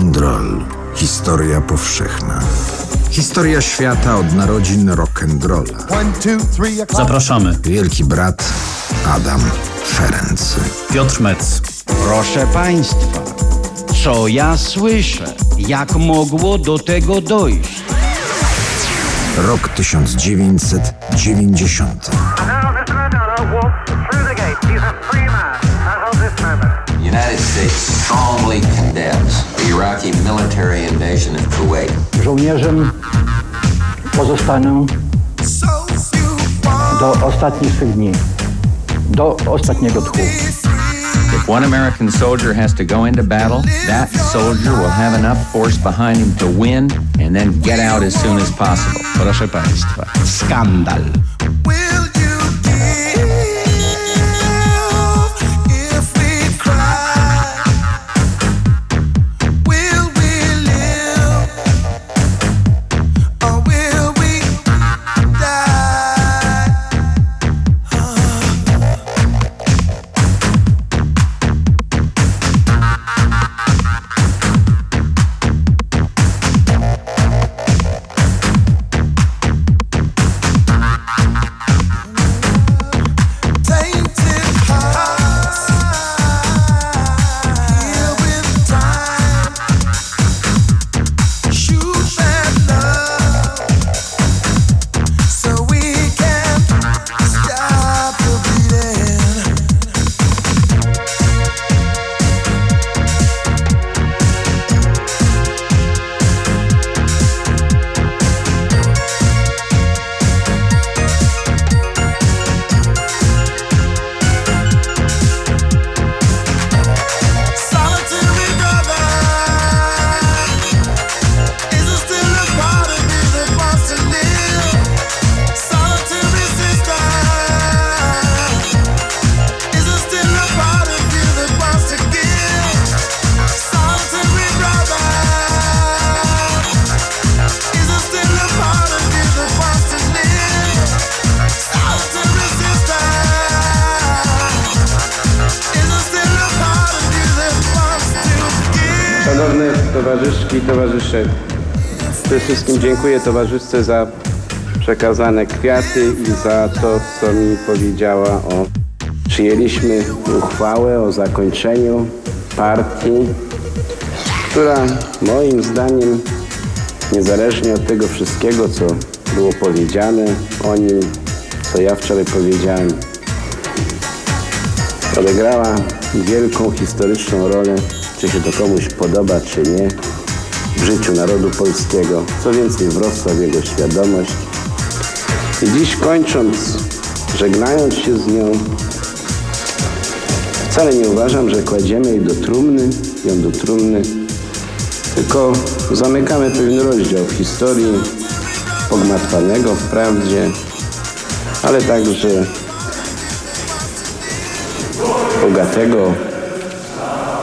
and roll. Historia powszechna. Historia świata od narodzin rock'n'rolla. Zapraszamy. Wielki brat Adam Ferenc. Piotr Metz. Proszę Państwa, co ja słyszę? Jak mogło do tego dojść? Rok 1990. United States strongly condemns the Iraqi military invasion of Kuwait. Żołnierzem pozostanę do ostatnich swych dni, do ostatniego tchu. If one American soldier has to go into battle, that soldier will have enough force behind him to win and then get out as soon as possible. Proszę Państwa, skandal. Towarzyszce za przekazane kwiaty i za to, co mi powiedziała o... Przyjęliśmy uchwałę o zakończeniu partii, która moim zdaniem, niezależnie od tego wszystkiego, co było powiedziane o nim, co ja wczoraj powiedziałem, odegrała wielką historyczną rolę, czy się to komuś podoba, czy nie, życiu narodu polskiego. Co więcej, wrosła w jego świadomość. I dziś kończąc, żegnając się z nią, wcale nie uważam, że kładziemy jej do trumny, ją do trumny, tylko zamykamy pewien rozdział w historii pogmatwanego wprawdzie, ale także bogatego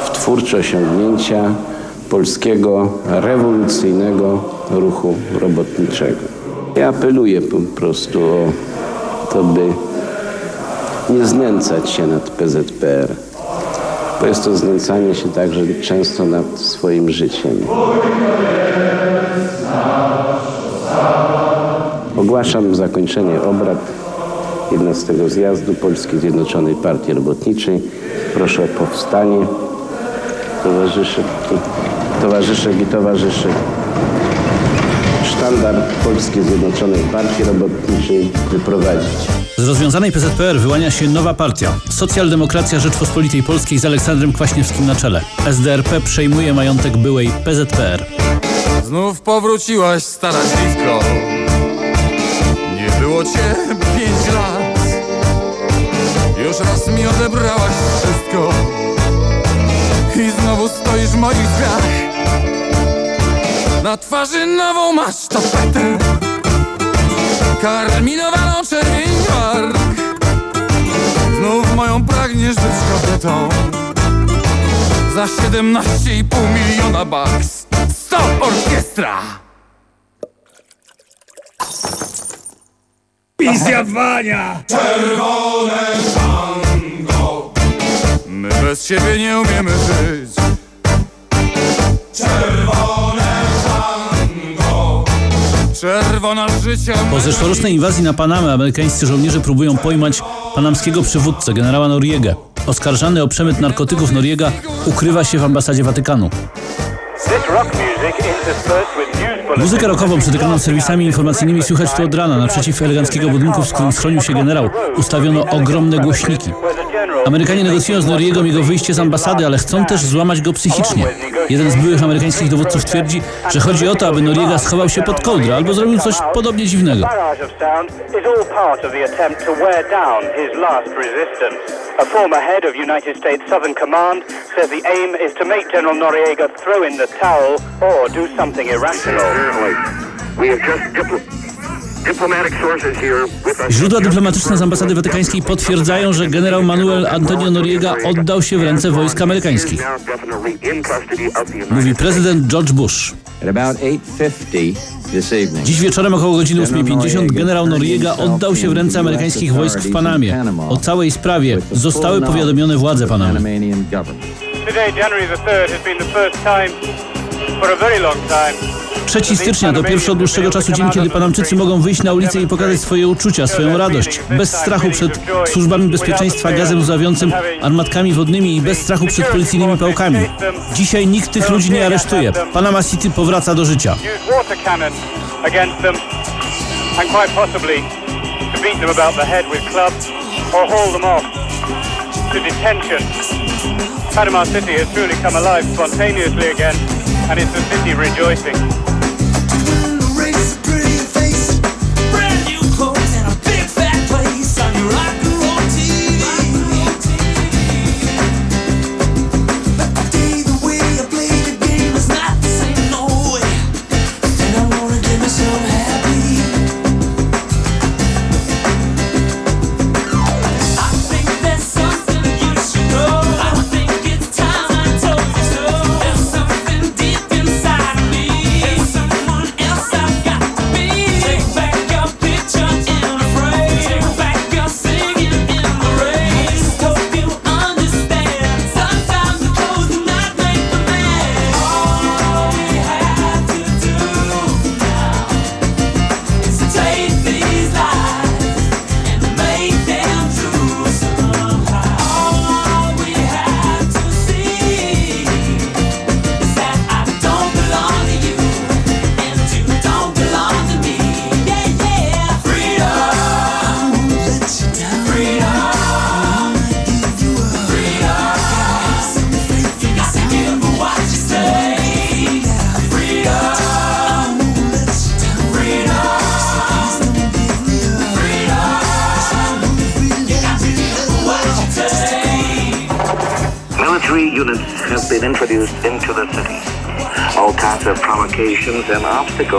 w twórcze osiągnięcia polskiego rewolucyjnego ruchu robotniczego. Ja apeluję po prostu o to, by nie znęcać się nad PZPR, bo jest to znęcanie się także często nad swoim życiem. Ogłaszam zakończenie obrad 11 zjazdu Polskiej Zjednoczonej Partii Robotniczej. Proszę o powstanie towarzyszek i, towarzyszek i towarzyszy. Sztandar Polskiej Zjednoczonej Partii Robotniczej wyprowadzić. Z rozwiązanej PZPR wyłania się nowa partia. Socjaldemokracja Rzeczpospolitej Polskiej z Aleksandrem Kwaśniewskim na czele. SDRP przejmuje majątek byłej PZPR. Znów powróciłaś, stara dziwko Nie było cię pięć lat Już raz mi odebrałaś wszystko I znowu stoisz w moich drzwiach Na twarzy nową masz tapetę. Karminowaną czerwień warg. Znów moją pragniesz być kobietą. Za 17,5 miliona baks Stop orkiestra! Zjadwania! Czerwone tango. My bez siebie nie umiemy żyć. Czerwone Czerwona życia Po zeszłorocznej inwazji na Panamę amerykańscy żołnierze próbują pojmać panamskiego przywódcę, generała Noriegę. Oskarżany o przemyt narkotyków Noriega ukrywa się w ambasadzie Watykanu. Muzykę rockową przytykaną serwisami informacyjnymi słychać tu od rana. Naprzeciw eleganckiego budynku, w którym schronił się generał, ustawiono ogromne głośniki. Amerykanie negocjują z Noriegą jego wyjście z ambasady, ale chcą też złamać go psychicznie. Jeden z byłych amerykańskich dowódców twierdzi, że chodzi o to, aby Noriega schował się pod kołdrę albo zrobił coś podobnie dziwnego. A former head of United States Southern Command says the aim is to make General Noriega throw in the towel or do something irrational. Źródła dyplomatyczne z ambasady watykańskiej potwierdzają, że generał Manuel Antonio Noriega oddał się w ręce wojsk amerykańskich. Mówi prezydent George Bush. Dziś wieczorem około godziny 8.50 generał Noriega oddał się w ręce amerykańskich wojsk w Panamie. O całej sprawie zostały powiadomione władze Panamy. Today, January the 3rd, has been the first time for a very long time 3 stycznia to pierwszy od dłuższego czasu dzień, kiedy Panamczycy mogą wyjść na ulicę i pokazać swoje uczucia, swoją radość. Bez strachu przed służbami bezpieczeństwa, gazem łzawiącym, armatkami wodnymi i bez strachu przed policyjnymi pałkami. Dzisiaj nikt tych ludzi nie aresztuje. Panama City powraca do życia. Panama City has truly come alive spontaneously again, and it's a city rejoicing.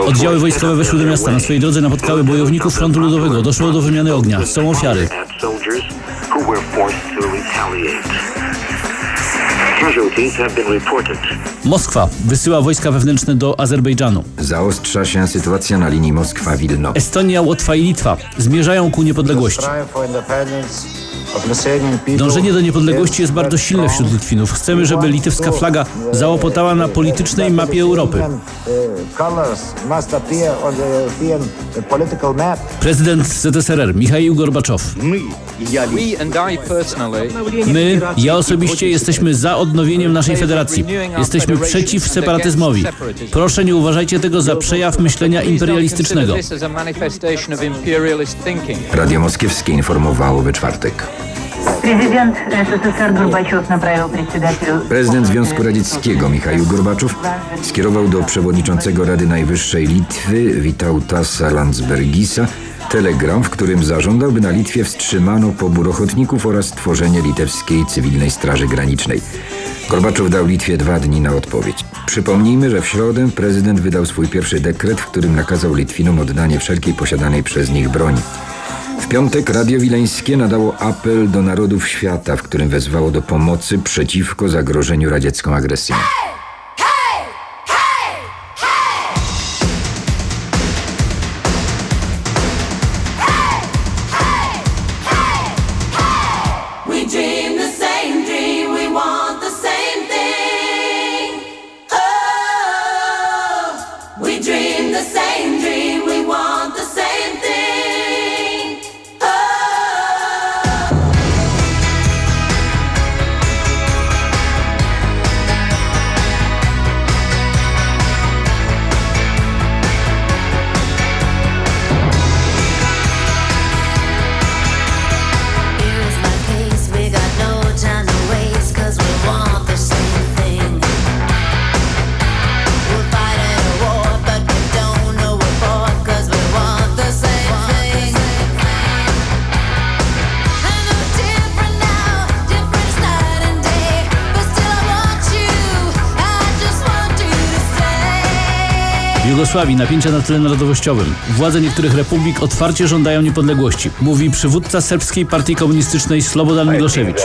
Oddziały wojskowe weszły do miasta. Na swojej drodze napotkały bojowników frontu ludowego. Doszło do wymiany ognia. Są ofiary. Moskwa wysyła wojska wewnętrzne do Azerbejdżanu. Zaostrza się sytuacja na linii Moskwa-Wilno. Estonia, Łotwa i Litwa zmierzają ku niepodległości. Dążenie do niepodległości jest bardzo silne wśród Litwinów. Chcemy, żeby litewska flaga załopotała na politycznej mapie Europy. Prezydent ZSRR Michał Gorbaczow. My, ja osobiście jesteśmy za odnowieniem naszej federacji. Jesteśmy przeciw separatyzmowi. Proszę nie uważajcie tego za przejaw myślenia imperialistycznego. Radio Moskiewskie informowało we czwartek. Prezydent SSSR Gorbaczow naprawił председателю... Prezydent Związku Radzieckiego Michał Gorbaczow skierował do przewodniczącego Rady Najwyższej Litwy Witautasa Landsbergisa telegram, w którym zażądał, by na Litwie wstrzymano pobór ochotników oraz stworzenie litewskiej cywilnej straży granicznej. Gorbaczow dał Litwie dwa dni na odpowiedź. Przypomnijmy, że w środę prezydent wydał swój pierwszy dekret, w którym nakazał Litwinom oddanie wszelkiej posiadanej przez nich broni. W piątek Radio Wileńskie nadało apel do narodów świata, w którym wezwało do pomocy przeciwko zagrożeniu radziecką agresją. Jugosławii napięcia na tle narodowościowym. Władze niektórych republik otwarcie żądają niepodległości, mówi przywódca serbskiej partii komunistycznej Slobodan Milošević.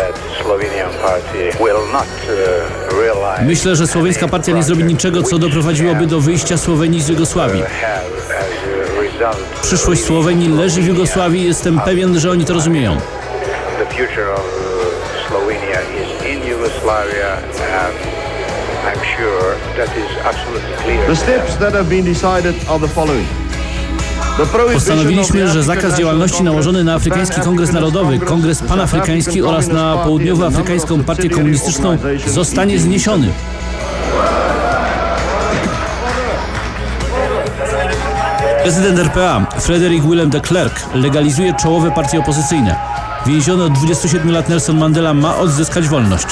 Myślę, że słoweńska partia nie zrobi niczego, co doprowadziłoby do wyjścia Słowenii z Jugosławii. Przyszłość Słowenii leży w Jugosławii. Jestem pewien, że oni to rozumieją. Steps that have been decided are the following. Postanowiliśmy, że zakaz działalności nałożony na Afrykański Kongres Narodowy, Kongres Panafrykański oraz na Południowoafrykańską Partię Komunistyczną zostanie zniesiony. Prezydent RPA Frederick Willem de Klerk legalizuje czołowe partie opozycyjne. Więziony od 27 lat Nelson Mandela ma odzyskać wolność.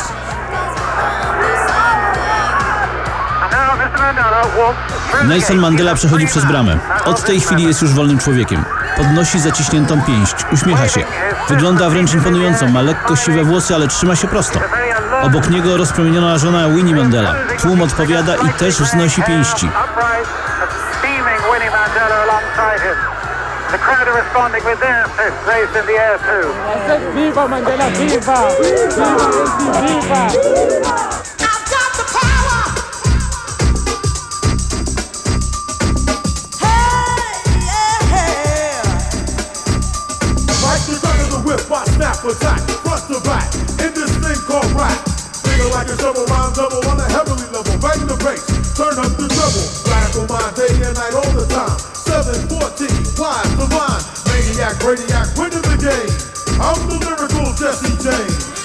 Nelson Mandela przechodzi przez bramę. Od tej chwili jest już wolnym człowiekiem. Podnosi zaciśniętą pięść, uśmiecha się. Wygląda wręcz imponująco, ma lekko siwe włosy, ale trzyma się prosto. Obok niego rozpromieniona żona Winnie Mandela. Tłum odpowiada i też wznosi pięści. The crowd are responding with their fists raised in the air too. Viva Mandela, viva! Viva, viva! Figure like a double double on a heavily level. Bang the bass, turn up the treble. Radical mind day and night all the time. 714, the line maniac, radiac, winning the game. I'm the lyrical Jesse James.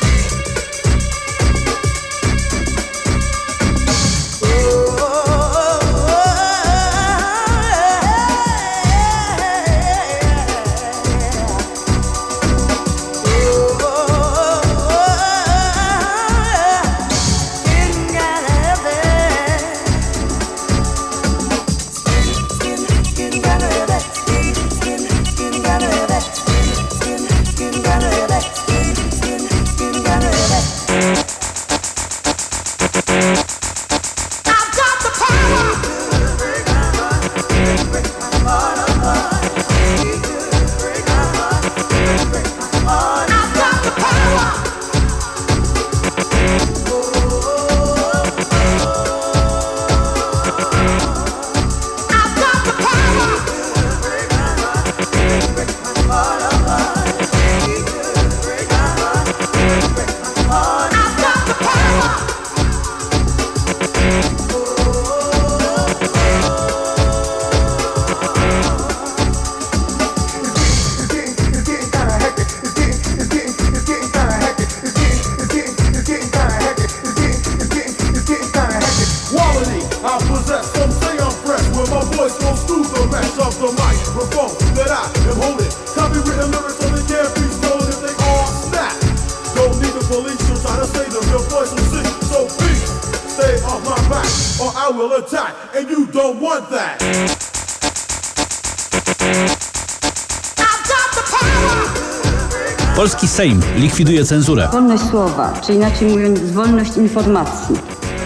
Sejm likwiduje cenzurę. Wolność słowa, czy inaczej mówiąc wolność informacji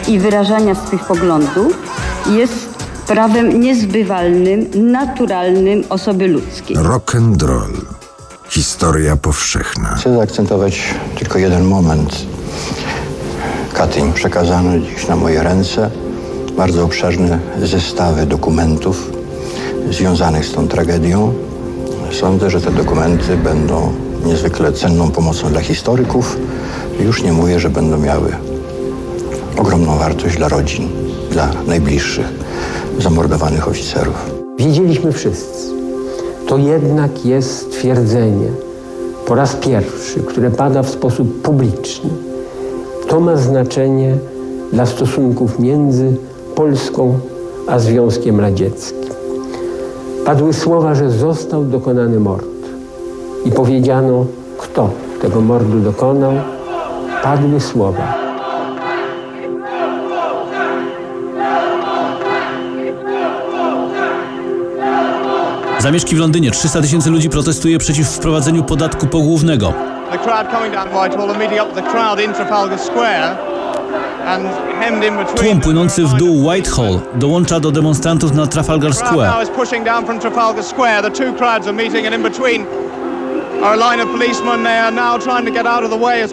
i wyrażania swych poglądów jest prawem niezbywalnym, naturalnym osoby ludzkiej. Rock and roll. Historia powszechna. Chcę zaakcentować tylko jeden moment. Katyń przekazano dziś na moje ręce bardzo obszerne zestawy dokumentów związanych z tą tragedią. Sądzę, że te dokumenty będą niezwykle cenną pomocą dla historyków. Już nie mówię, że będą miały ogromną wartość dla rodzin, dla najbliższych zamordowanych oficerów. Wiedzieliśmy wszyscy. To jednak jest twierdzenie po raz pierwszy, które pada w sposób publiczny. To ma znaczenie dla stosunków między Polską a Związkiem Radzieckim. Padły słowa, że został dokonany mord i powiedziano, kto tego mordu dokonał, padły słowa. Zamieszki w Londynie. 300 tysięcy ludzi protestuje przeciw wprowadzeniu podatku pogłównego. Tłum płynący w dół Whitehall dołącza do demonstrantów na Trafalgar Square.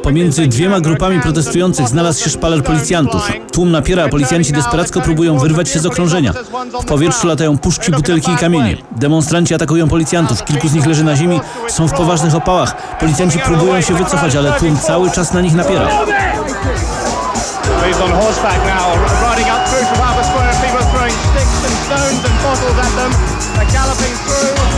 Pomiędzy dwiema grupami protestujących znalazł się szpaler policjantów. Tłum napiera, a policjanci desperacko próbują wyrwać się z okrążenia. W powietrzu latają puszki, butelki i kamienie. Demonstranci atakują policjantów, kilku z nich leży na ziemi, są w poważnych opałach. Policjanci próbują się wycofać, ale tłum cały czas na nich napiera. He's on horseback now, riding up through Trafalgar Square. People are throwing sticks and stones and bottles at them. They're galloping through.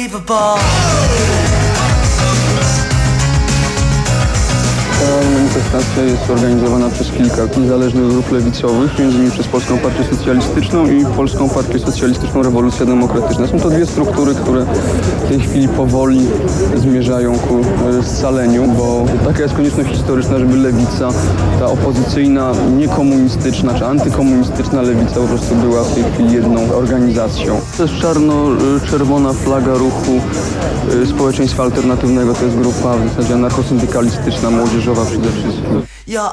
Unbelievable. Ta manifestacja jest organizowana przez kilka niezależnych grup lewicowych, między innymi przez Polską Partię Socjalistyczną i Polską Partię Socjalistyczną Rewolucja Demokratyczna. Są to dwie struktury, które w tej chwili powoli zmierzają ku e, scaleniu, bo taka jest konieczność historyczna, żeby lewica, ta opozycyjna, niekomunistyczna czy antykomunistyczna lewica po prostu była w tej chwili jedną organizacją. To jest czarno-czerwona flaga ruchu e, społeczeństwa alternatywnego, to jest grupa w zasadzie anarchosyndykalistyczna, młodzieżowa przede wszystkim. You're.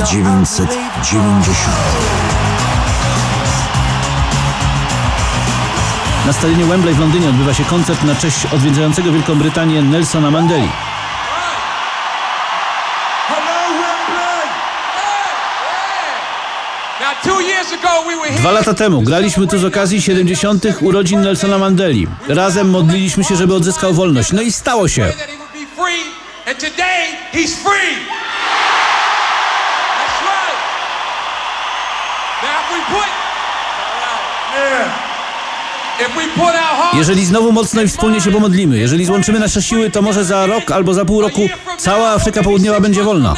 1990. Na stadionie Wembley w Londynie odbywa się koncert na cześć odwiedzającego Wielką Brytanię Nelsona Mandeli. Dwa lata temu graliśmy tu z okazji 70. urodzin Nelsona Mandeli. Razem modliliśmy się, żeby odzyskał wolność. No i stało się. and today he's free. Jeżeli znowu mocno i wspólnie się pomodlimy, jeżeli złączymy nasze siły, to może za rok albo za pół roku cała Afryka Południowa będzie wolna.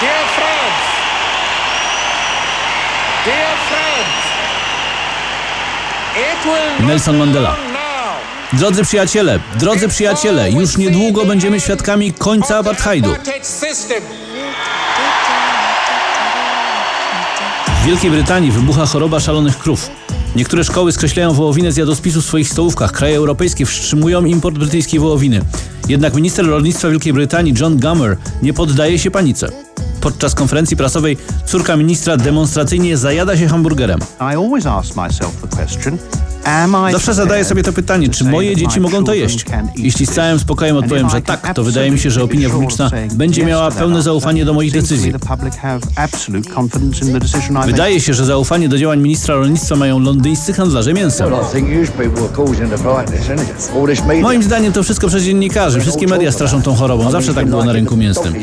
Dear friends, dear friends, Nelson Mandela. Drodzy przyjaciele, drodzy przyjaciele, już niedługo będziemy świadkami końca apartheidu. W Wielkiej Brytanii wybucha choroba szalonych krów. Niektóre szkoły skreślają wołowinę z jadłospisu w swoich stołówkach. Kraje europejskie wstrzymują import brytyjskiej wołowiny. Jednak minister rolnictwa Wielkiej Brytanii John Gummer nie poddaje się panice. Podczas konferencji prasowej córka ministra demonstracyjnie zajada się hamburgerem. Zawsze zadaję sobie to pytanie, czy moje dzieci mogą to jeść? Jeśli z całym spokojem odpowiem, że tak, to wydaje mi się, że opinia publiczna będzie miała pełne zaufanie do moich decyzji. Wydaje się, że zaufanie do działań ministra rolnictwa mają londyńscy handlarze mięsem. Moim zdaniem to wszystko przez dziennikarzy. Wszystkie media straszą tą chorobą. Zawsze tak było na rynku mięsnym.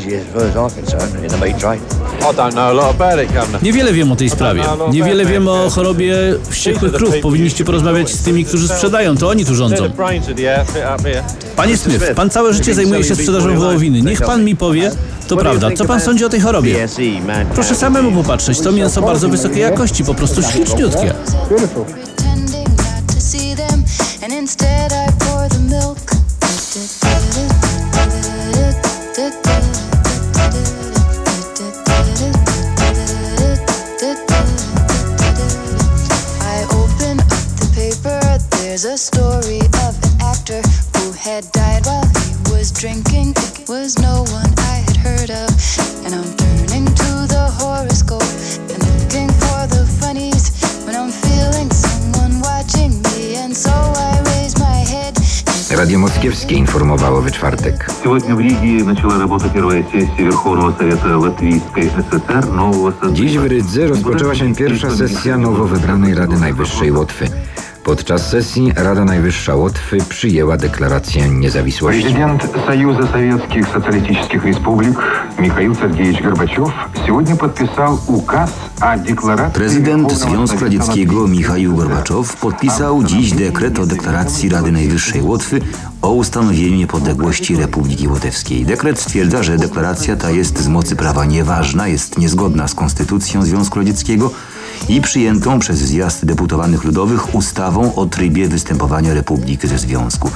Niewiele wiem o tej sprawie. Niewiele wiem o chorobie wściekłych krów. Powinniście porozmawiać z tymi, którzy sprzedają. To oni tu rządzą. Panie Smith, pan całe życie zajmuje się sprzedażą wołowiny. Niech pan mi powie, to prawda, co pan sądzi o tej chorobie? Proszę samemu popatrzeć, to mięso bardzo wysokiej jakości, po prostu śliczniutkie. There's a story of an actor who had died while he was drinking. It was no one I had heard of. And I'm turning to the horoscope and looking for the funnies when I'm feeling someone watching me. And so I raise my head. Radio Moskiewskie informowało we czwartek. Dziś w Rydze rozpoczęła się pierwsza sesja nowo wybranej Rady Najwyższej Łotwy. Podczas sesji Rada Najwyższa Łotwy przyjęła deklarację niezawisłości. Президент Союза Советских Социалистических Республик Михаил Сергеевич Горбачев сегодня подписал указ о декларации Prezydent Związku Radzieckiego Michaił Gorbaczow podpisał dziś dekret o deklaracji Rady Najwyższej Łotwy o ustanowieniu niepodległości Republiki Łotewskiej. Dekret stwierdza, że deklaracja ta jest z mocy prawa nieważna, jest niezgodna z Konstytucją Związku Radzieckiego i przyjętą przez Zjazd Deputowanych Ludowych ustawą o trybie występowania Republiki ze Związku.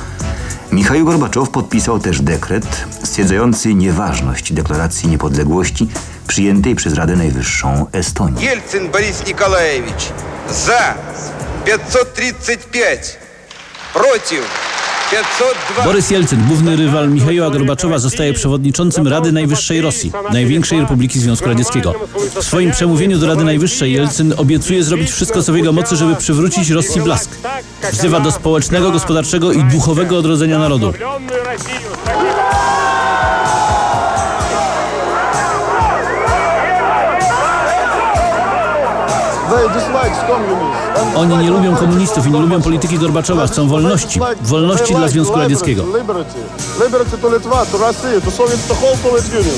Michał Gorbaczow podpisał też dekret stwierdzający nieważność deklaracji niepodległości przyjętej przez Radę Najwyższą Estonii. Jelcyn Boris Nikolajewicz za 535 przeciw Borys Jelcyn, główny rywal Michaiła Gorbaczowa, zostaje przewodniczącym Rady Najwyższej Rosji, największej republiki Związku Radzieckiego. W swoim przemówieniu do Rady Najwyższej Jelcyn obiecuje zrobić wszystko co w jego mocy, żeby przywrócić Rosji blask. Wzywa do społecznego, gospodarczego i duchowego odrodzenia narodu. Oni nie lubią komunistów i nie lubią polityki Gorbaczowa, chcą wolności. Wolności dla Związku Radzieckiego. Liberty to Litwa, to to Soviet, the whole Soviet Union.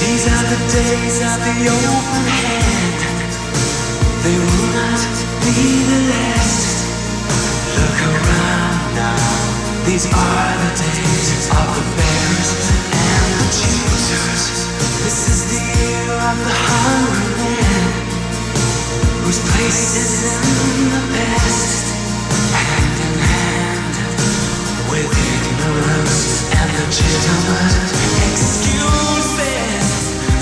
These are the days of the open hand. They will not be the last. Look around now. These are the days of the bears and the choosers. This is the year of the hungry man, whose place is in the past. Hand in hand with ignorance and. Excuses.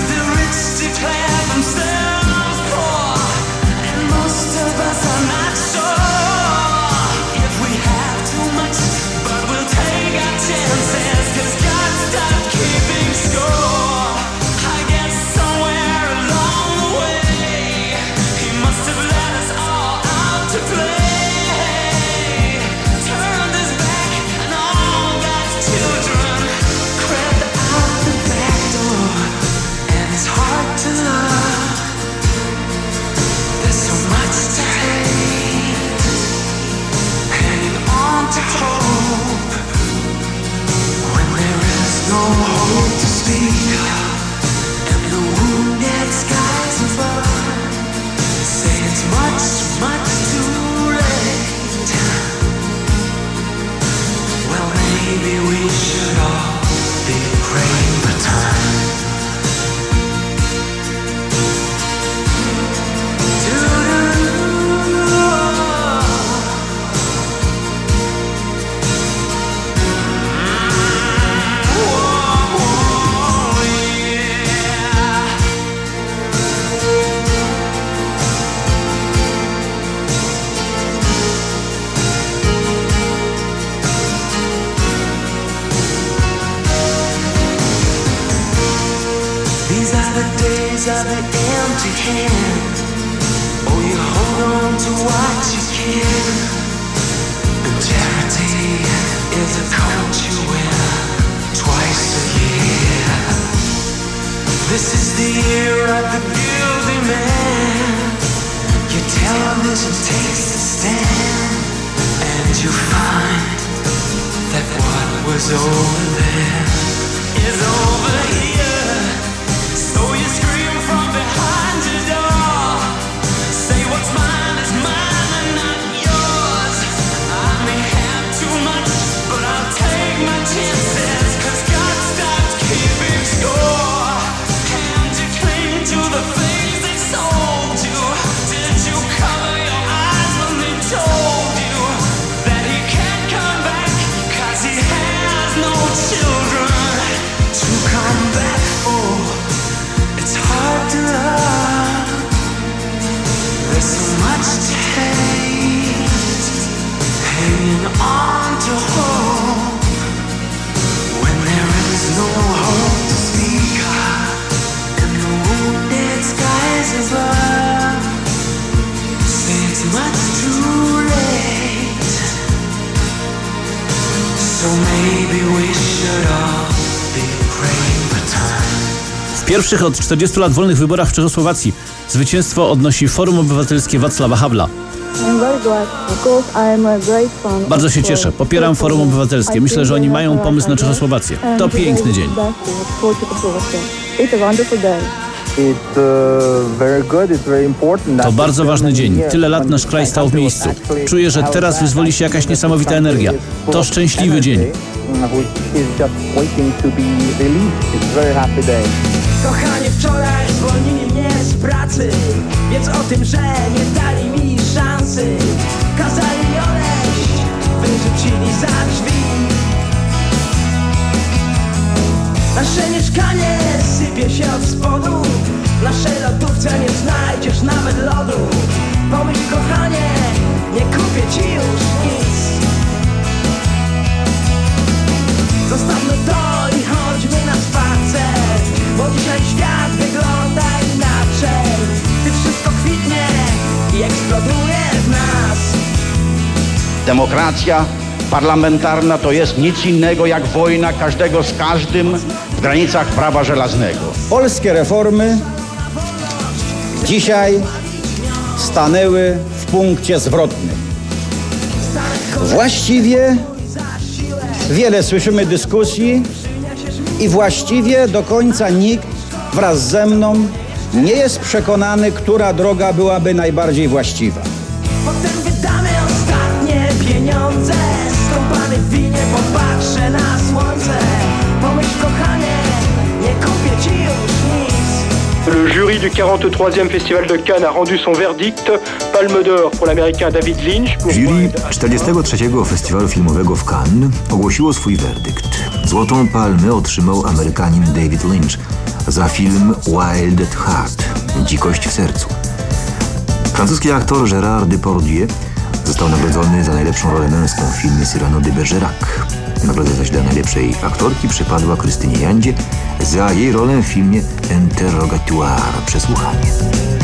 The rich declare themselves poor, and most of us be. Pierwszych od 40 lat wolnych wyborach w Czechosłowacji zwycięstwo odnosi Forum Obywatelskie Wacława Havla. Bardzo się cieszę. Popieram Forum Obywatelskie. Myślę, że oni mają pomysł na Czechosłowację. To piękny dzień. To bardzo ważny dzień. Tyle lat nasz kraj stał w miejscu. Czuję, że teraz wyzwoli się jakaś niesamowita energia. To szczęśliwy dzień. Kochanie, wczoraj zwolnili mnie z pracy Więc o tym, że nie dali mi szansy Kazali odejść, wyrzucili za drzwi. Nasze mieszkanie sypie się od spodu W naszej lodówce nie znajdziesz nawet lodu. Pomyśl kochanie, nie kupię ci już nic. Zostawmy to i chodźmy na spacer Bo dzisiaj świat wygląda inaczej Gdy wszystko kwitnie i eksploduje w nas Demokracja parlamentarna to jest nic innego jak wojna każdego z każdym w granicach prawa żelaznego. Polskie reformy dzisiaj stanęły w punkcie zwrotnym. Właściwie wiele słyszymy dyskusji i właściwie do końca nikt wraz ze mną nie jest przekonany, która droga byłaby najbardziej właściwa. Potem wydamy ostatnie pieniądze Skąpany w winie popatrzę na słońce Pomyśl kochanie, nie kupię ci już nic Le jury du 43e Festival de Cannes a rendu son verdict. Palme d'or pour l'américain David Lynch. Jury 43. Festiwalu Filmowego w Cannes ogłosiło swój werdykt. Złotą palmę otrzymał Amerykanin David Lynch za film Wild at Heart – Dzikość w sercu. Francuski aktor Gérard Depardieu został nagrodzony za najlepszą rolę męską w filmie Cyrano de Bergerac. Nagroda zaś dla najlepszej aktorki przypadła Krystynie Jandzie za jej rolę w filmie Interrogatoire – Przesłuchanie.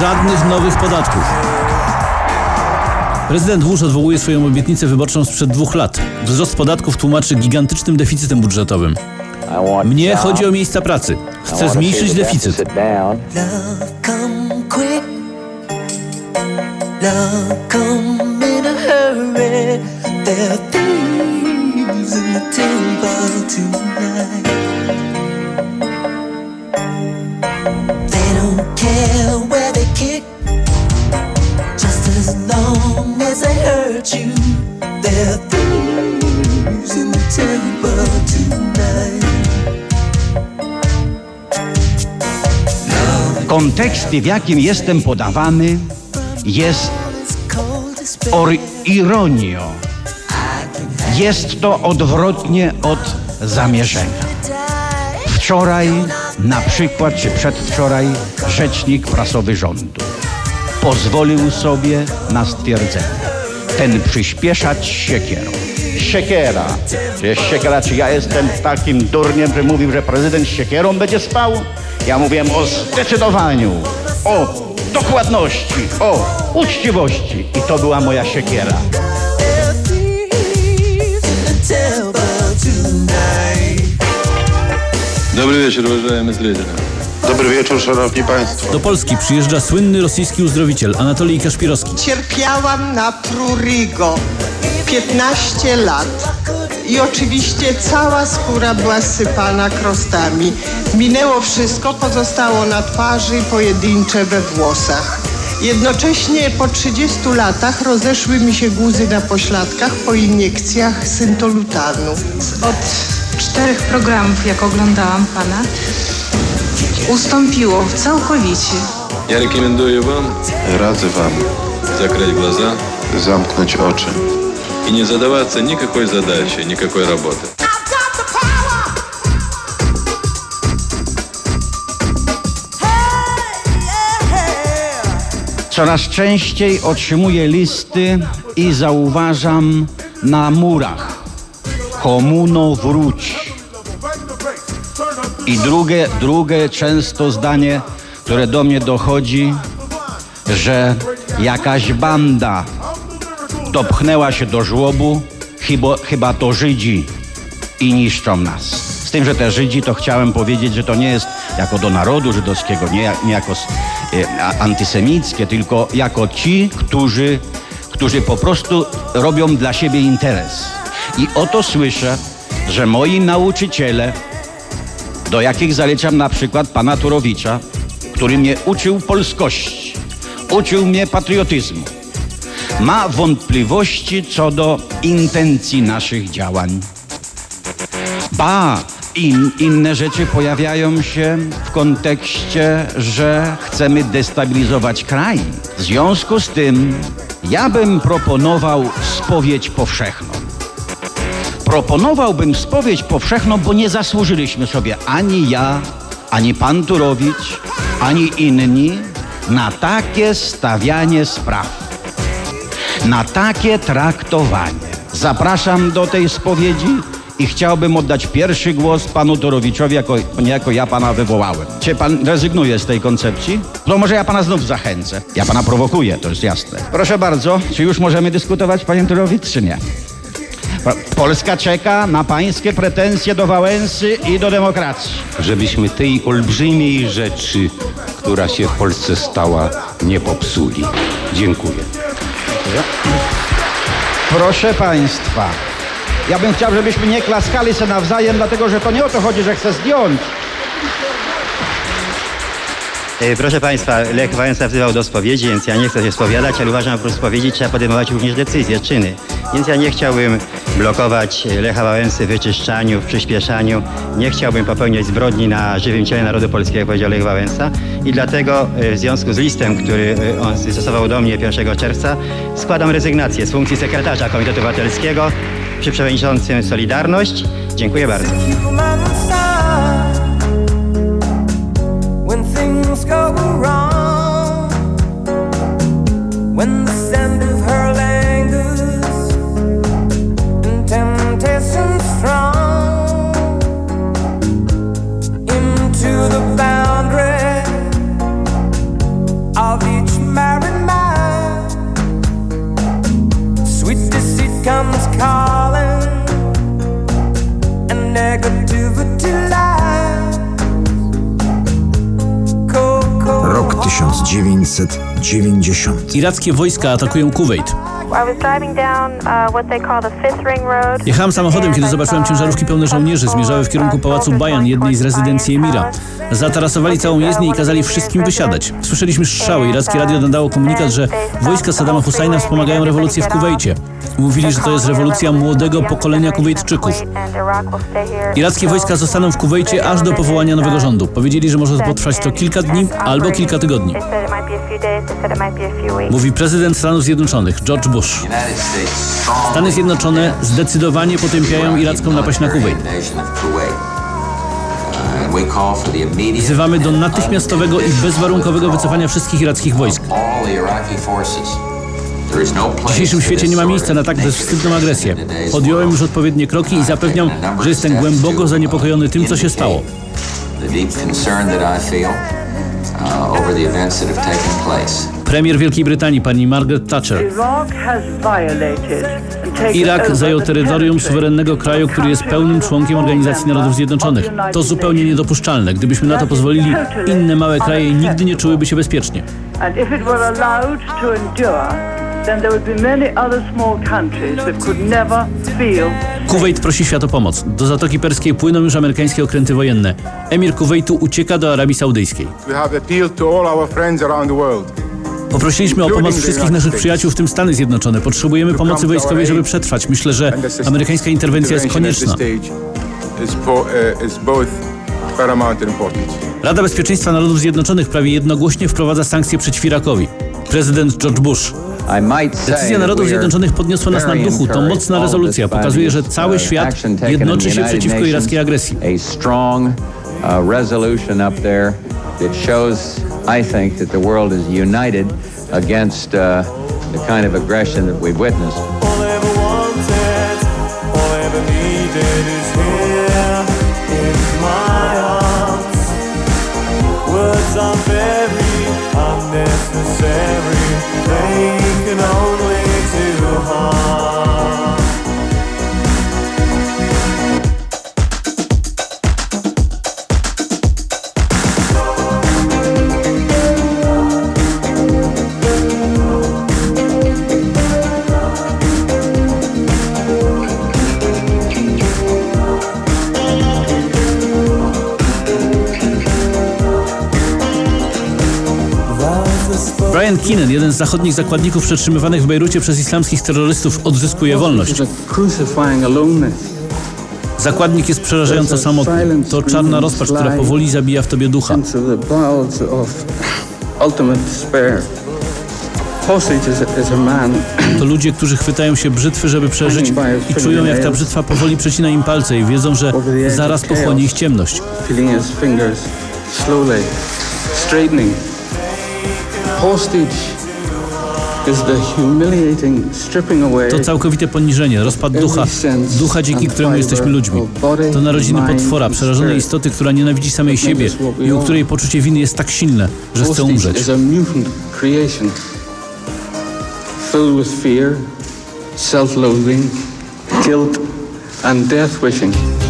Żadnych nowych podatków. Prezydent Bush odwołuje swoją obietnicę wyborczą sprzed dwóch lat. Wzrost podatków tłumaczy gigantycznym deficytem budżetowym. Mnie chodzi o miejsca pracy. Chcę zmniejszyć deficyt. Care where they kick Just as long as they hurt you There are thieves in the tonight w jakim jestem podawany, jest or ironią. Jest to odwrotnie od zamierzenia. Wczoraj, na przykład, czy przedwczoraj, rzecznik prasowy rządu pozwolił sobie na stwierdzenie. Ten przyspieszać siekierą. Siekiera. Jest siekiera, czy ja jestem takim durniem, że mówił, że prezydent z siekierą będzie spał? Ja mówiłem o zdecydowaniu, o dokładności, o uczciwości. I to była moja siekiera. Dobry wieczór, uważajmy z liderem. Dobry wieczór, szanowni państwo. Do Polski przyjeżdża słynny rosyjski uzdrowiciel Anatolij Kaszpirowski. Cierpiałam na prurigo. 15 lat i oczywiście cała skóra była sypana krostami. Minęło wszystko, pozostało na twarzy pojedyncze we włosach. Jednocześnie po 30 latach rozeszły mi się guzy na pośladkach po iniekcjach syntolutanu. Od czterech programów, jak oglądałam pana, устąpiło całkowicie. Я рекомендую вам Radzę wam закрыть глаза zamknąć oczy и не задаваться никакой задачи, никакой работы. Coraz częściej otrzymuję listy i zauważam na murach komuno wróć. I drugie, drugie często zdanie, które do mnie dochodzi, że jakaś banda dopchnęła się do żłobu, chyba, chyba to Żydzi i niszczą nas. Z tym, że te Żydzi, to chciałem powiedzieć, że to nie jest jako do narodu żydowskiego, nie, nie jako e, antysemickie, tylko jako ci, którzy, którzy po prostu robią dla siebie interes. I oto słyszę, że moi nauczyciele, do jakich zaliczam na przykład pana Turowicza, który mnie uczył polskości, uczył mnie patriotyzmu, ma wątpliwości co do intencji naszych działań. Ba, in, inne rzeczy pojawiają się w kontekście, że chcemy destabilizować kraj. W związku z tym ja bym proponował spowiedź powszechną. Proponowałbym spowiedź powszechną, bo nie zasłużyliśmy sobie ani ja, ani pan Turowicz, ani inni na takie stawianie spraw, na takie traktowanie. Zapraszam do tej spowiedzi i chciałbym oddać pierwszy głos panu Torowiczowi, jako, niejako ja pana wywołałem. Czy pan rezygnuje z tej koncepcji? To może ja pana znów zachęcę. Ja pana prowokuję, to jest jasne. Proszę bardzo, czy już możemy dyskutować, panie Torowicz, czy nie? Polska czeka na pańskie pretensje do Wałęsy i do demokracji. żebyśmy tej olbrzymiej rzeczy, która się w Polsce stała, nie popsuli. Dziękuję. Proszę państwa, ja bym chciał, żebyśmy nie klaskali się nawzajem, dlatego że to nie o to chodzi, że chcę zdjąć. E, Proszę Państwa, Lech Wałęsa wzywał do spowiedzi, więc ja nie chcę się spowiadać, ale uważam, że oprócz spowiedzi trzeba podejmować również decyzje, czyny. Więc ja nie chciałbym blokować Lecha Wałęsy w wyczyszczaniu, w przyspieszaniu. Nie chciałbym popełniać zbrodni na żywym ciele narodu polskiego, jak powiedział Lech Wałęsa. I dlatego e, w związku z listem, który e, on stosował do mnie 1 czerwca, składam rezygnację z funkcji sekretarza Komitetu Obywatelskiego przy przewodniczącym Solidarność. Dziękuję bardzo. Go wrong. When the scent 1990. Irackie wojska atakują Kuwait. I was driving down uh, what they call the Fifth Ring Road. Jechałem samochodem, kiedy zobaczyłem ciężarówki pełne żołnierzy. Zmierzały w kierunku pałacu Bajan, jednej z rezydencji emira. Zatarasowali całą jezdnię i kazali wszystkim wysiadać. Słyszeliśmy strzały. Irackie radio nadało komunikat, że wojska Saddama Husajna wspomagają rewolucję w Kuwejcie. Mówili, że to jest rewolucja młodego pokolenia Kuwejtczyków. Irackie wojska zostaną w Kuwejcie aż do powołania nowego rządu. Powiedzieli, że może potrwać to kilka dni albo kilka tygodni. Mówi prezydent Stanów Zjednoczonych George Bush. Stany Zjednoczone zdecydowanie potępiają iracką napaść na Kuwejt. Wzywamy do natychmiastowego i bezwarunkowego wycofania wszystkich irackich wojsk. W dzisiejszym świecie nie ma miejsca na tak bezwstydną agresję. Podjąłem już odpowiednie kroki i zapewniam, że jestem głęboko zaniepokojony tym, co się stało. Uh, over the events that have taken place. Premier Wielkiej Brytanii, pani Margaret Thatcher. Irak zajął terytorium suwerennego kraju, który jest pełnym członkiem Organizacji Narodów Zjednoczonych. To zupełnie niedopuszczalne. Gdybyśmy na to pozwolili, inne małe kraje nigdy nie czułyby się bezpiecznie. Kuwejt prosi świat o pomoc. Do Zatoki Perskiej płyną już amerykańskie okręty wojenne. Emir Kuwejtu ucieka do Arabii Saudyjskiej. Poprosiliśmy o pomoc wszystkich naszych przyjaciół, w tym Stany Zjednoczone. Potrzebujemy pomocy wojskowej, żeby przetrwać. Myślę, że amerykańska interwencja jest konieczna. Uh. Rada Bezpieczeństwa Narodów Zjednoczonych prawie jednogłośnie wprowadza sankcje przeciw Irakowi. Prezydent George Bush. Decyzja Narodów Zjednoczonych podniosła nas na duchu. To mocna rezolucja. Pokazuje, że cały świat jednoczy się przeciwko irackiej agresji. A strong uh, resolution up there that shows, I think, that the world is united against uh, the kind of aggression that we've witnessed. All I ever wanted, all I ever needed is here in my arms. Words are very unnecessary, they can only do harm. Keenan, jeden z zachodnich zakładników przetrzymywanych w Bejrucie przez islamskich terrorystów, odzyskuje wolność. Zakładnik jest przerażająco samotny. To czarna rozpacz, która powoli zabija w tobie ducha. To ludzie, którzy chwytają się brzytwy, żeby przeżyć i czują, jak ta brzytwa powoli przecina im palce i wiedzą, że zaraz pochłonie ich ciemność. To całkowite poniżenie, rozpad ducha, ducha dzięki któremu jesteśmy ludźmi. To narodziny potwora, przerażonej istoty, która nienawidzi samej siebie i u której poczucie winy jest tak silne, że chce umrzeć. filled with fear, self-loathing, guilt, and death wishing.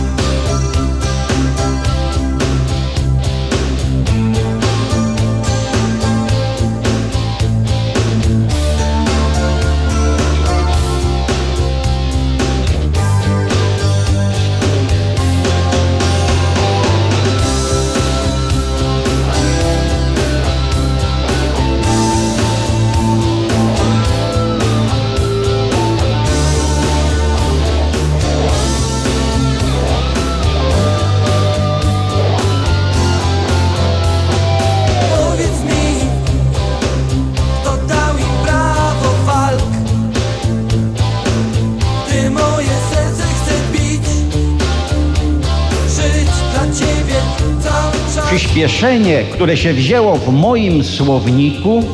Przyspieszenie, które się wzięło w moim słowniku,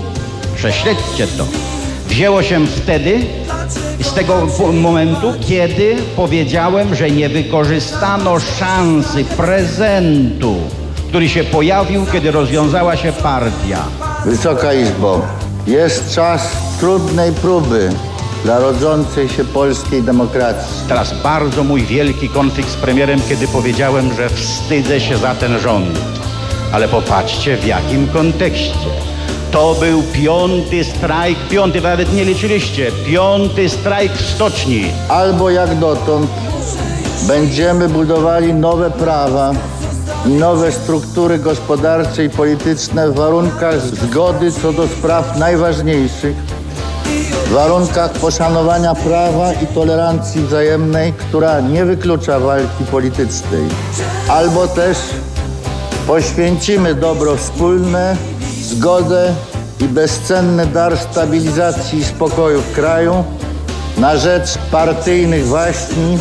prześledźcie to, wzięło się wtedy, z tego momentu, kiedy powiedziałem, że nie wykorzystano szansy, prezentu, który się pojawił, kiedy rozwiązała się partia. Wysoka Izbo, jest czas trudnej próby dla rodzącej się polskiej demokracji. Teraz bardzo mój wielki konflikt z premierem, kiedy powiedziałem, że wstydzę się za ten rząd. Ale popatrzcie w jakim kontekście. To był piąty strajk, piąty, nawet nie liczyliście, piąty strajk w stoczni. Albo jak dotąd będziemy budowali nowe prawa nowe struktury gospodarcze i polityczne w warunkach zgody co do spraw najważniejszych, w warunkach poszanowania prawa i tolerancji wzajemnej, która nie wyklucza walki politycznej. Albo też poświęcimy dobro wspólne, zgodę i bezcenny dar stabilizacji i spokoju w kraju. Na rzecz partyjnych waśni,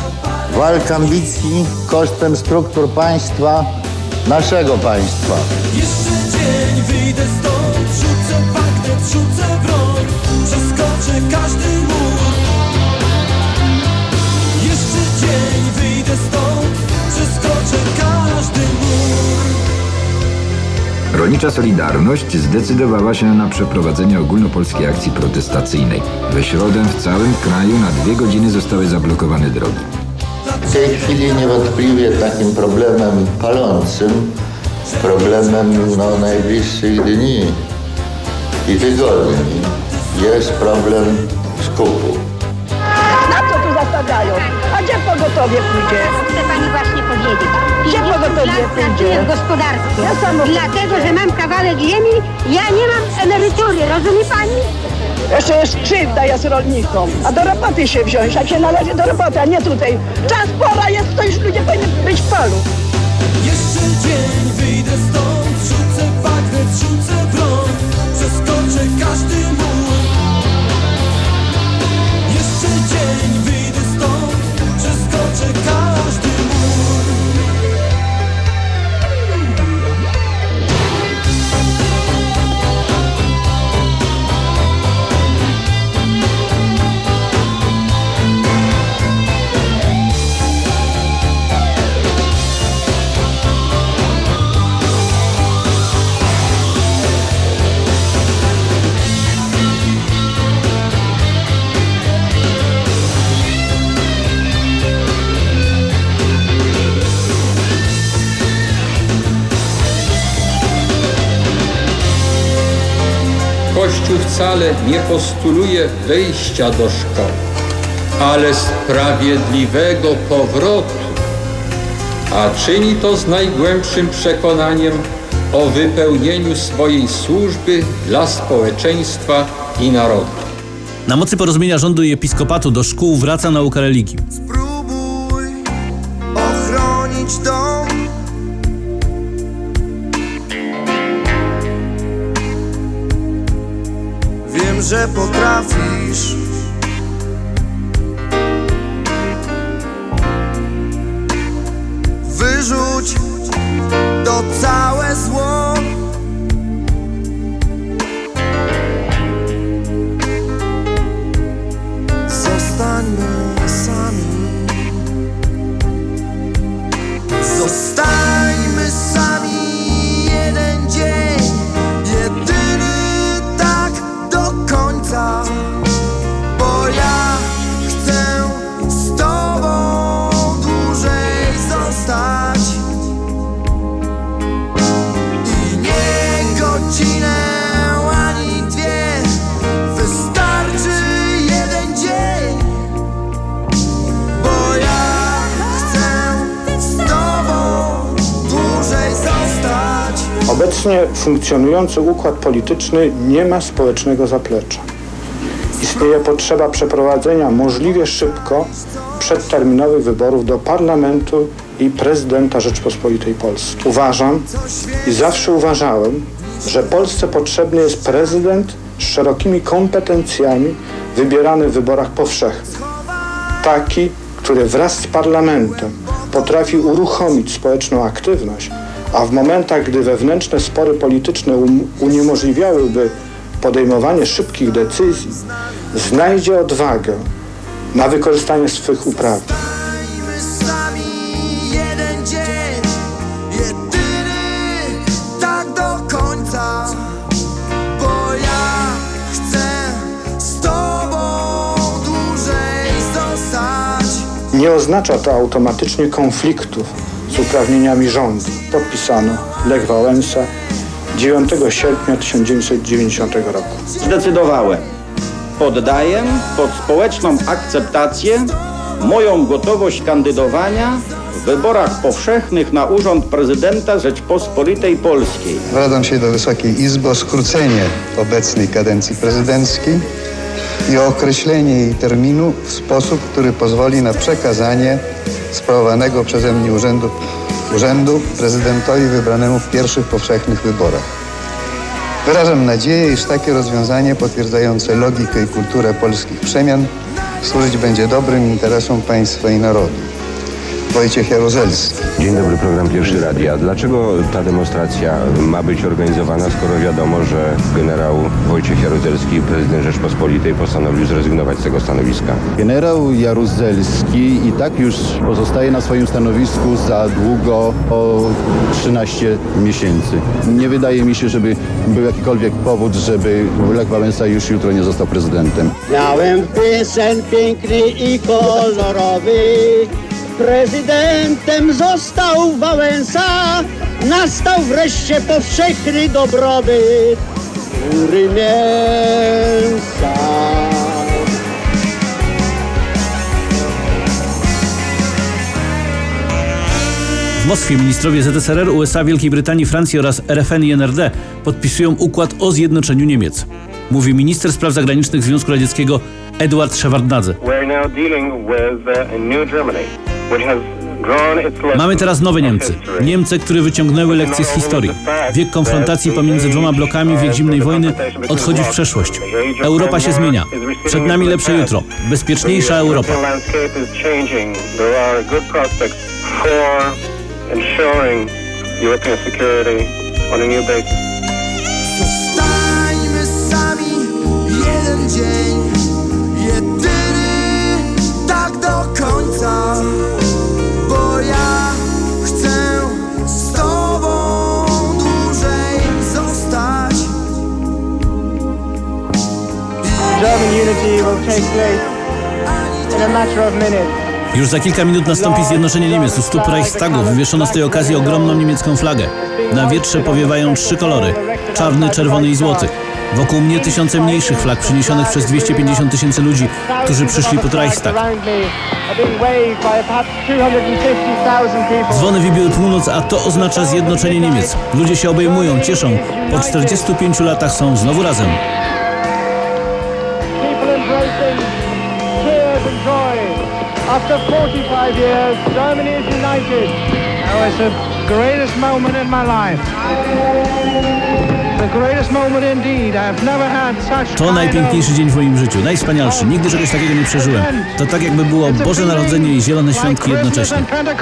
walk ambicji kosztem struktur państwa, naszego państwa. Jeszcze dzień wyjdę stąd Rzucę bagnet, rzucę broń. Przeskoczę każdy mur. Jeszcze dzień wyjdę stąd Przeskoczę Rolnicza Solidarność zdecydowała się na przeprowadzenie ogólnopolskiej akcji protestacyjnej. We środę w całym kraju na dwie godziny zostały zablokowane drogi. W tej chwili niewątpliwie takim problemem palącym, problemem no, najbliższych dni i tygodni jest problem skupu. Na co tu zastawiają? A gdzie pogotowie pójdzie? Chcę pani właśnie powiedzieć. Gdzie pogotowie lat pracuję pójdzie? w gospodarstwie. Ja samo- Dlatego, że mam kawałek ziemi, ja nie mam emerytury, rozumie pani? Jeszcze jest krzywda jest rolnikom. A do roboty się wziąć, jak się należy do roboty, a nie tutaj. Czas, pora jest, to już ludzie powinni być w polu. Jeszcze dzień wyjdę stąd, rzucę bagnet, rzucę broń, przeskoczę każdy mur. Jeszcze dzień wyjdę stąd, przeskoczę Kościół wcale nie postuluje wyjścia do szkoły, ale sprawiedliwego powrotu, a czyni to z najgłębszym przekonaniem o wypełnieniu swojej służby dla społeczeństwa i narodu. Na mocy porozumienia rządu i episkopatu do szkół wraca nauka religii. Wiem, Obecnie funkcjonujący układ polityczny nie ma społecznego zaplecza. Istnieje potrzeba przeprowadzenia możliwie szybko przedterminowych wyborów do parlamentu i prezydenta Rzeczpospolitej Polskiej. Uważam i zawsze uważałem, że Polsce potrzebny jest prezydent z szerokimi kompetencjami wybierany w wyborach powszechnych. Taki, który wraz z parlamentem potrafi uruchomić społeczną aktywność, a w momentach, gdy wewnętrzne spory polityczne um- uniemożliwiałyby podejmowanie szybkich decyzji, znajdzie odwagę na wykorzystanie swych uprawnień. tak Nie oznacza to automatycznie konfliktów z uprawnieniami rządu. Podpisano Lech Wałęsa 9 sierpnia 1990 roku. Zdecydowałem. Poddaję pod społeczną akceptację moją gotowość kandydowania w wyborach powszechnych na urząd prezydenta Rzeczpospolitej Polskiej. Zwracam się do Wysokiej Izby o skrócenie obecnej kadencji prezydenckiej i o określenie jej terminu w sposób, który pozwoli na przekazanie sprawowanego przeze mnie urzędu, urzędu prezydentowi wybranemu w pierwszych powszechnych wyborach. Wyrażam nadzieję, iż takie rozwiązanie potwierdzające logikę i kulturę polskich przemian służyć będzie dobrym interesom państwa i narodu. Wojciech Jaruzelski. Dzień dobry, program Pierwszy Radia. Dlaczego ta demonstracja ma być organizowana, skoro wiadomo, że generał Wojciech Jaruzelski, prezydent Rzeczpospolitej, postanowił zrezygnować z tego stanowiska? Generał Jaruzelski i tak już pozostaje na swoim stanowisku za długo o 13 miesięcy. Nie wydaje mi się, żeby był jakikolwiek powód, żeby Lech Wałęsa już jutro nie został prezydentem. Miałem piesen piękny i kolorowy. Prezydentem został Wałęsa. Nastał wreszcie powszechny dobrobyt. skóry mięsa. W Moskwie ministrowie ZSRR, USA, Wielkiej Brytanii, Francji oraz RFN i NRD podpisują układ o zjednoczeniu Niemiec. Mówi minister spraw zagranicznych Związku Radzieckiego Eduard Szewardnadze. Mamy teraz nowe Niemcy. Niemcy, które wyciągnęły lekcje z historii. Wiek konfrontacji pomiędzy dwoma blokami, wiek zimnej wojny odchodzi w przeszłość. Europa się zmienia. Przed nami lepsze jutro. Bezpieczniejsza Europa. ensuring European security on a new basis. Już za kilka minut nastąpi zjednoczenie Niemiec. U stóp Reichstagu wywieszono z tej okazji ogromną niemiecką flagę. Na wietrze powiewają trzy kolory: czarny, czerwony i złoty. Wokół mnie tysiące mniejszych flag przyniesionych przez 250 tysięcy ludzi, którzy przyszli pod Reichstag. Dzwony wybiły północ, a to oznacza zjednoczenie Niemiec. Ludzie się obejmują, cieszą. Po 45 latach są znowu razem. After 45 years, Germany is united. Now it's the greatest moment in my life. The greatest moment indeed. I've never had such To najpiękniejszy dzień w moim życiu, najwspanialszy. Nigdy czegoś takiego nie przeżyłem. To tak jakby było Boże Narodzenie i Zielone Świątki jednocześnie. the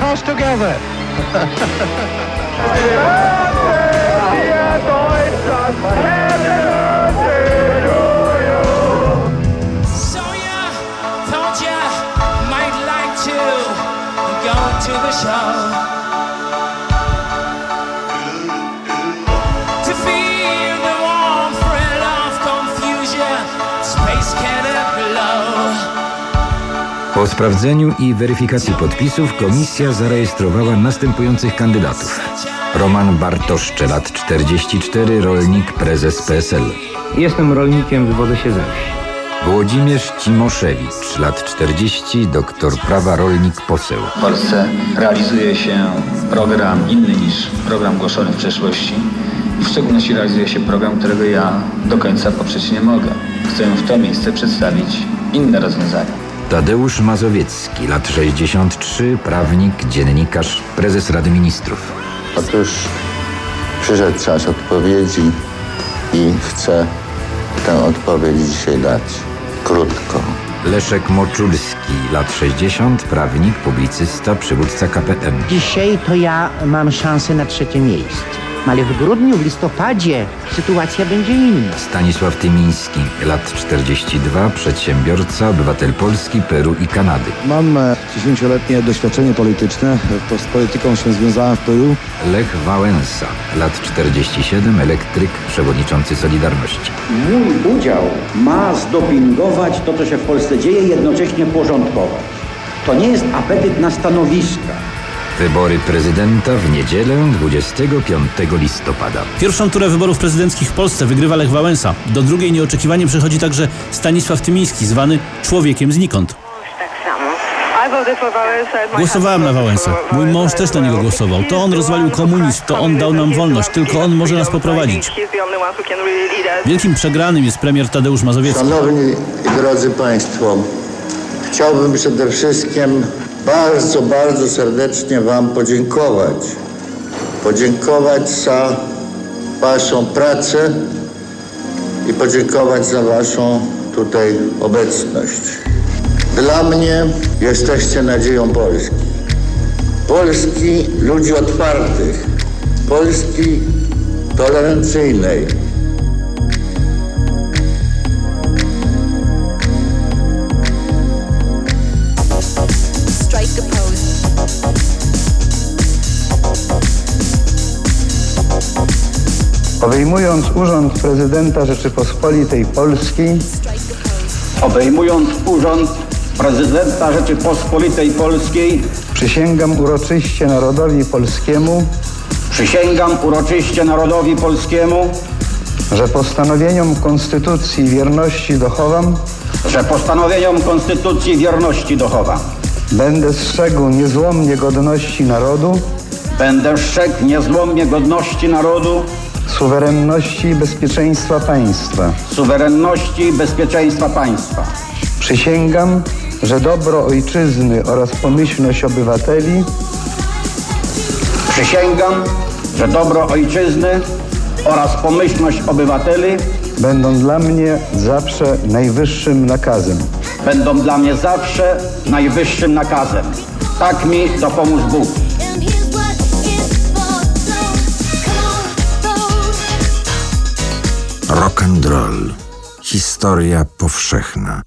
To feel the warm thrill of confusion, space cannot glow. Po sprawdzeniu i weryfikacji podpisów komisja zarejestrowała następujących kandydatów. Roman Bartoszcze, lat 44, rolnik, prezes PSL. Jestem rolnikiem, wywodzę się ze wsi. Włodzimierz Cimoszewicz, lat 40, doktor prawa, rolnik, poseł. W Polsce realizuje się program inny niż program głoszony w przeszłości. W szczególności realizuje się program, którego ja do końca poprzeć nie mogę. Chcę w to miejsce przedstawić inne rozwiązania. Tadeusz Mazowiecki, lat 63, prawnik, dziennikarz, prezes Rady Ministrów. Otóż przyszedł czas odpowiedzi i chcę tę odpowiedź dzisiaj dać krótko. Leszek Moczulski, lat 60, prawnik, publicysta, przywódca KPM. Dzisiaj to ja mam szansę na trzecie miejsce. Ale w grudniu, w listopadzie sytuacja będzie inna. Stanisław Tymiński, lat 42, przedsiębiorca, obywatel Polski, Peru i Kanady. Mam 10-letnie doświadczenie polityczne. Z polityką się związałem w Peru. Lech Wałęsa, lat 47, elektryk, przewodniczący Solidarności. Mój udział ma zdopingować to, co się w Polsce dzieje, jednocześnie porządkować. To nie jest apetyt na stanowiska. Wybory prezydenta w niedzielę 25 listopada. Pierwszą turę wyborów prezydenckich w Polsce wygrywa Lech Wałęsa. Do drugiej nieoczekiwanie przechodzi także Stanisław Tymiński, zwany człowiekiem znikąd. Głosowałem na Wałęsę. Mój mąż też na niego głosował. To on rozwalił komunizm, to on dał nam wolność, tylko on może nas poprowadzić. Wielkim przegranym jest premier Tadeusz Mazowiecki. Szanowni i drodzy Państwo, chciałbym przede wszystkim bardzo, bardzo serdecznie Wam podziękować. Podziękować za Waszą pracę i podziękować za Waszą tutaj obecność. Dla mnie jesteście nadzieją Polski. Polski ludzi otwartych, Polski tolerancyjnej. Obejmując urząd prezydenta Rzeczypospolitej Polskiej, Obejmując urząd prezydenta Rzeczypospolitej Polskiej, przysięgam uroczyście narodowi polskiemu, przysięgam uroczyście narodowi polskiemu, że postanowieniom Konstytucji wierności dochowam, że postanowieniom Konstytucji wierności dochowam. będę strzegł niezłomnie godności narodu, Będę strzegł niezłomnie godności narodu, suwerenności i bezpieczeństwa państwa. suwerenności i bezpieczeństwa państwa. Przysięgam, że dobro ojczyzny oraz pomyślność obywateli Przysięgam, że dobro ojczyzny oraz pomyślność obywateli będą dla mnie zawsze najwyższym nakazem. będą dla mnie zawsze najwyższym nakazem. Tak mi dopomóż Bóg. Rock and roll. Historia powszechna.